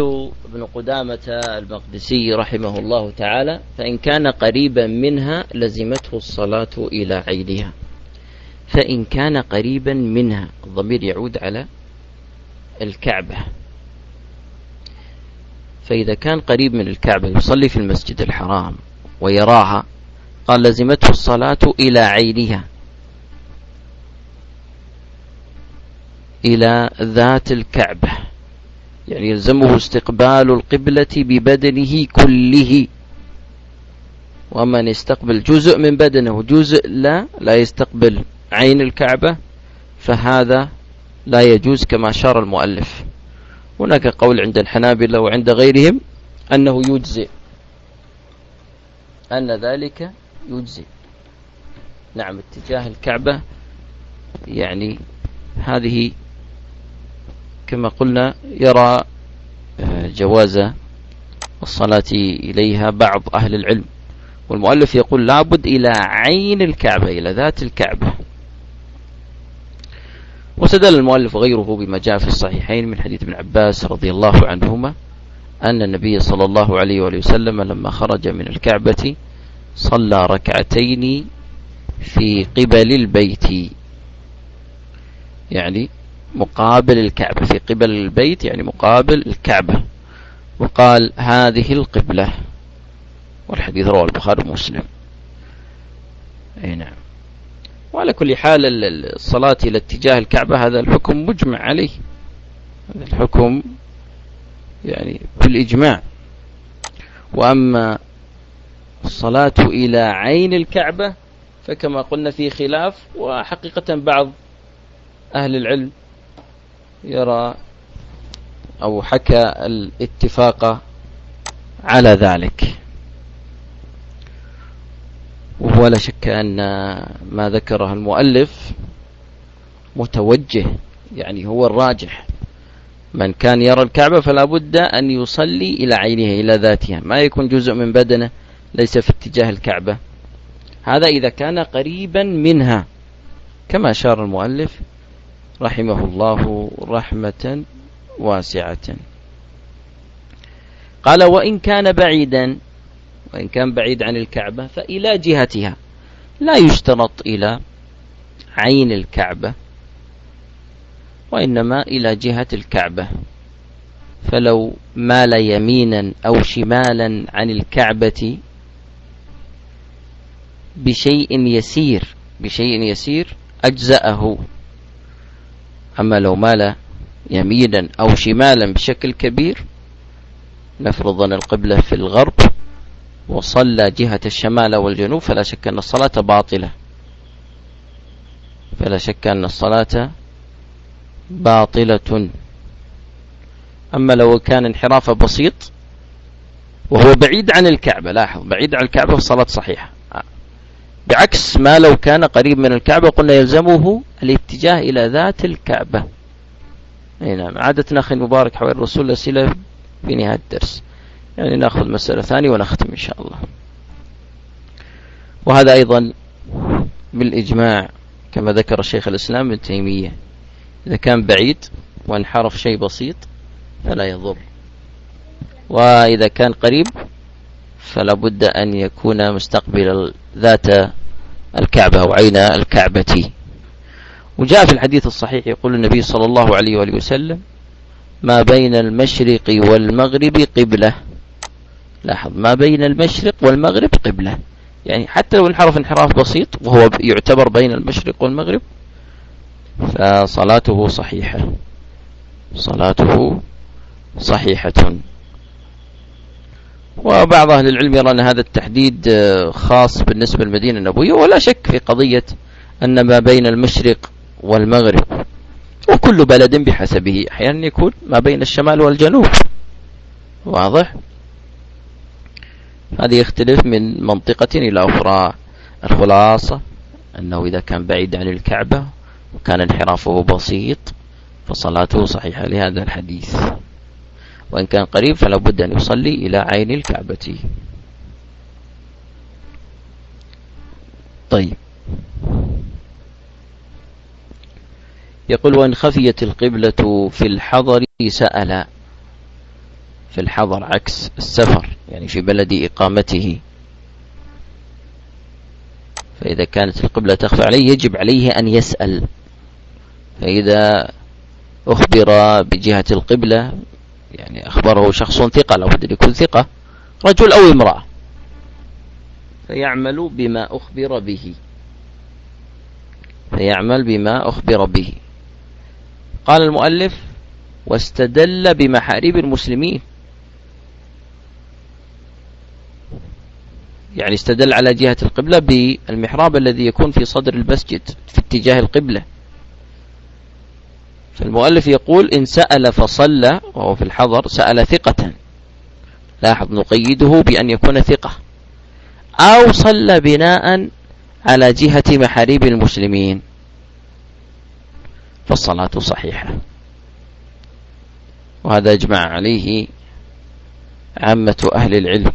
ابن قدامة المقدسي رحمه الله تعالى فإن كان قريبا منها لزمته الصلاة إلى عيدها فإن كان قريبا منها الضمير يعود على الكعبة. فإذا كان قريب من الكعبة يصلي في المسجد الحرام ويراها قال لزمته الصلاة إلى عينها. إلى ذات الكعبة. يعني يلزمه استقبال القبلة ببدنه كله. ومن يستقبل جزء من بدنه جزء لا لا يستقبل عين الكعبة فهذا لا يجوز كما أشار المؤلف. هناك قول عند الحنابلة وعند غيرهم أنه يجزئ. أن ذلك يجزئ. نعم اتجاه الكعبة يعني هذه كما قلنا يرى آه، جواز الصلاة إليها بعض أهل العلم. والمؤلف يقول لابد إلى عين الكعبة إلى ذات الكعبة. وسدل المؤلف غيره بما جاء في الصحيحين من حديث ابن عباس رضي الله عنهما أن النبي صلى الله عليه وآله وسلم لما خرج من الكعبة صلى ركعتين في قبل البيت. يعني مقابل الكعبة في قبل البيت يعني مقابل الكعبة. وقال هذه القبلة والحديث رواه البخاري ومسلم. أي نعم. وعلى كل حال الصلاة إلى اتجاه الكعبة هذا الحكم مجمع عليه. هذا الحكم يعني بالإجماع وأما الصلاة إلى عين الكعبة فكما قلنا في خلاف وحقيقة بعض أهل العلم يرى أو حكى الاتفاق على ذلك. وهو لا شك أن ما ذكره المؤلف متوجه يعني هو الراجح. من كان يرى الكعبة فلا بد أن يصلي إلى عينها إلى ذاتها. ما يكون جزء من بدنه ليس في اتجاه الكعبة. هذا إذا كان قريبا منها كما أشار المؤلف رحمه الله رحمة واسعة. قال وإن كان بعيدا وإن كان بعيد عن الكعبة فإلى جهتها. لا يشترط إلى عين الكعبة وإنما إلى جهة الكعبة. فلو مال يمينا أو شمالا عن الكعبة بشيء يسير بشيء يسير أجزأه. أما لو مال يمينا أو شمالا بشكل كبير نفرض أن القبلة في الغرب وصلى جهة الشمال والجنوب فلا شك أن الصلاة باطلة. فلا شك أن الصلاة باطلة. أما لو كان انحراف بسيط وهو بعيد عن الكعبة لاحظ بعيد عن الكعبة فالصلاة صحيحة. بعكس ما لو كان قريب من الكعبة قلنا يلزمه الاتجاه إلى ذات الكعبة. أي نعم عادتنا أخي المبارك حول الرسول الأسئلة في نهاية الدرس. يعني نأخذ مسألة ثانية ونختم إن شاء الله. وهذا أيضا بالإجماع كما ذكر الشيخ الإسلام ابن تيمية. إذا كان بعيد وانحرف شيء بسيط فلا يضر. وإذا كان قريب فلا بد أن يكون مستقبل ذات الكعبة أو عين الكعبة. وجاء في الحديث الصحيح يقول النبي صلى الله عليه وآله وسلم ما بين المشرق والمغرب قبلة. لاحظ ما بين المشرق والمغرب قبلة. يعني حتى لو انحرف انحراف بسيط وهو يعتبر بين المشرق والمغرب فصلاته صحيحة. صلاته صحيحة. وبعض أهل العلم يرى أن هذا التحديد خاص بالنسبة للمدينة النبوية ولا شك في قضية أن ما بين المشرق والمغرب وكل بلد بحسبه أحيانا يكون ما بين الشمال والجنوب. واضح؟ هذه يختلف من منطقة إلى أخرى. الخلاصة أنه إذا كان بعيد عن الكعبة وكان انحرافه بسيط فصلاته صحيحة لهذا الحديث. وإن كان قريب فلا بد أن يصلي إلى عين الكعبة. طيب. يقول وإن خفيت القبلة في الحضر سأل. في الحضر عكس السفر يعني في بلد إقامته. فإذا كانت القبلة تخفى عليه يجب عليه أن يسأل. فإذا أخبر بجهة القبلة يعني أخبره شخص ثقة لابد أن يكون ثقة رجل أو امرأة. فيعمل بما أخبر به. فيعمل بما أخبر به. قال المؤلف واستدل بمحاريب المسلمين. يعني استدل على جهة القبلة بالمحراب الذي يكون في صدر المسجد في اتجاه القبلة. فالمؤلف يقول إن سأل فصلى وهو في الحضر سأل ثقة. لاحظ نقيده بأن يكون ثقة. أو صلى بناء على جهة محاريب المسلمين. فالصلاة صحيحة. وهذا اجمع عليه عامة أهل العلم.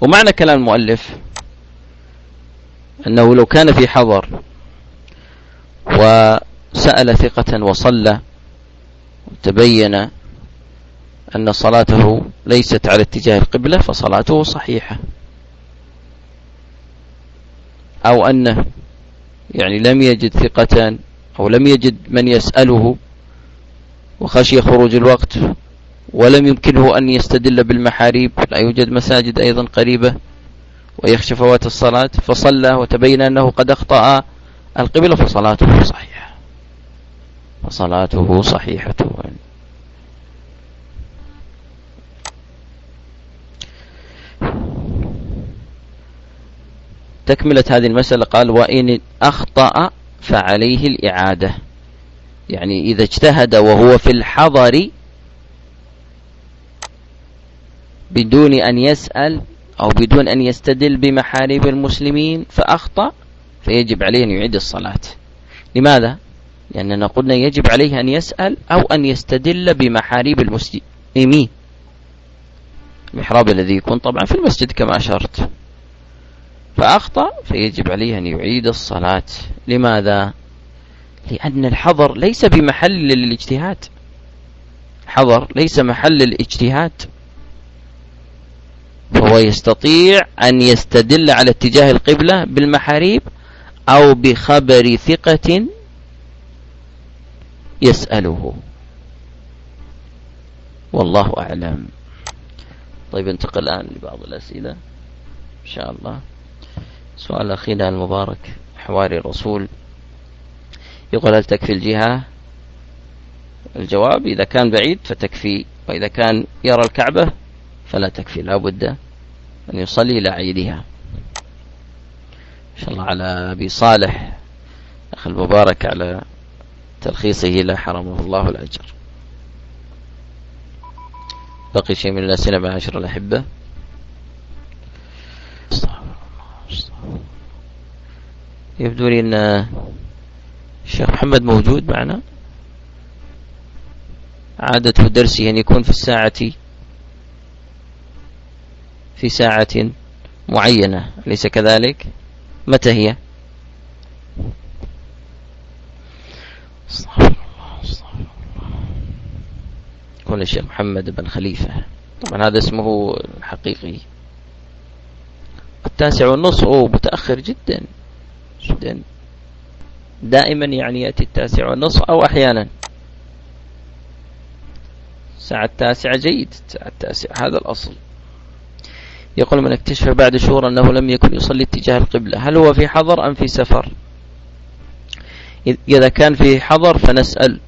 ومعنى كلام المؤلف أنه لو كان في حضر وسأل ثقة وصلى وتبين أن صلاته ليست على اتجاه القبلة فصلاته صحيحة. أو أنه يعني لم يجد ثقة أو لم يجد من يسأله وخشي خروج الوقت ولم يمكنه أن يستدل بالمحاريب. لا يوجد مساجد أيضا قريبة ويخشى فوات الصلاة فصلى وتبين أنه قد أخطأ القبلة فصلاته صحيحة. فصلاته صحيحة. تكملة هذه المسألة قال وإن أخطأ فعليه الإعادة. يعني إذا اجتهد وهو في الحضر بدون أن يسأل أو بدون أن يستدل بمحاريب المسلمين فأخطأ فيجب عليه أن يعيد الصلاة. لماذا؟ لأننا قلنا يجب عليه أن يسأل أو أن يستدل بمحاريب المسلمين. المحراب الذي يكون طبعا في المسجد كما أشرت. فأخطأ فيجب عليه أن يعيد الصلاة. لماذا؟ لأن الحظر ليس بمحل للاجتهاد. حظر ليس محل الاجتهاد. فهو يستطيع أن يستدل على اتجاه القبلة بالمحاريب أو بخبر ثقة يسأله. والله أعلم. طيب انتقل الآن لبعض الأسئلة. إن شاء الله. سؤال أخينا المبارك حواري الرسول. يقول هل تكفي الجهة؟ الجواب إذا كان بعيد فتكفي وإذا كان يرى الكعبة فلا تكفي لا بد أن يصلي إلى عيدها شاء الله على أبي صالح أخي المبارك على تلخيصه لا حرمه الله الأجر. بقي شيء من الأسئلة معاشر الأحبة؟ يبدو لي أن الشيخ محمد موجود معنا. عادة درسه أن يكون في الساعة في ساعة معينة أليس كذلك؟ متى هي؟ يكون الشيخ محمد بن خليفة. طبعا هذا اسمه الحقيقي التاسع والنصف أوه متأخر جدا جدا. دائما يعني يأتي التاسع والنصف أو أحيانا. الساعة التاسعة جيد الساعة التاسعة هذا الأصل. يقول من اكتشف بعد شهور أنه لم يكن يصلي اتجاه القبلة. هل هو في حضر أم في سفر؟ إذا كان في حضر فنسأل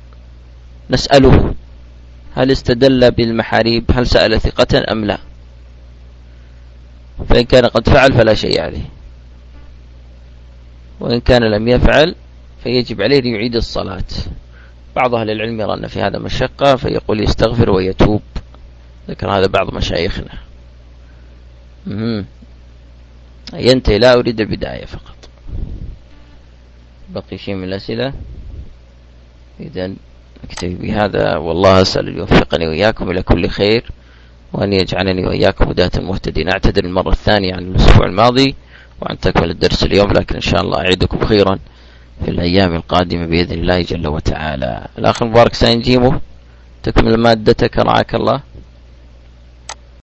نسأله هل استدل بالمحاريب؟ هل سأل ثقة أم لا؟ فإن كان قد فعل فلا شيء عليه. وإن كان لم يفعل فيجب عليه أن يعيد الصلاة. بعض أهل العلم يرى أن في هذا مشقة فيقول يستغفر ويتوب. ذكر هذا بعض مشايخنا. ينتهي لا أريد البداية فقط. بقي شيء من الأسئلة؟ إذا أكتفي بهذا. والله أسأل أن يوفقني وإياكم إلى كل خير وأن يجعلني وإياكم هداة المهتدين أعتذر المرة الثانية عن الأسبوع الماضي وعن تكمل الدرس اليوم لكن إن شاء الله أعدكم خيرا في الأيام القادمة بإذن الله جل وتعالى. الأخ المبارك سينجيمه تكمل مادتك رعاك الله.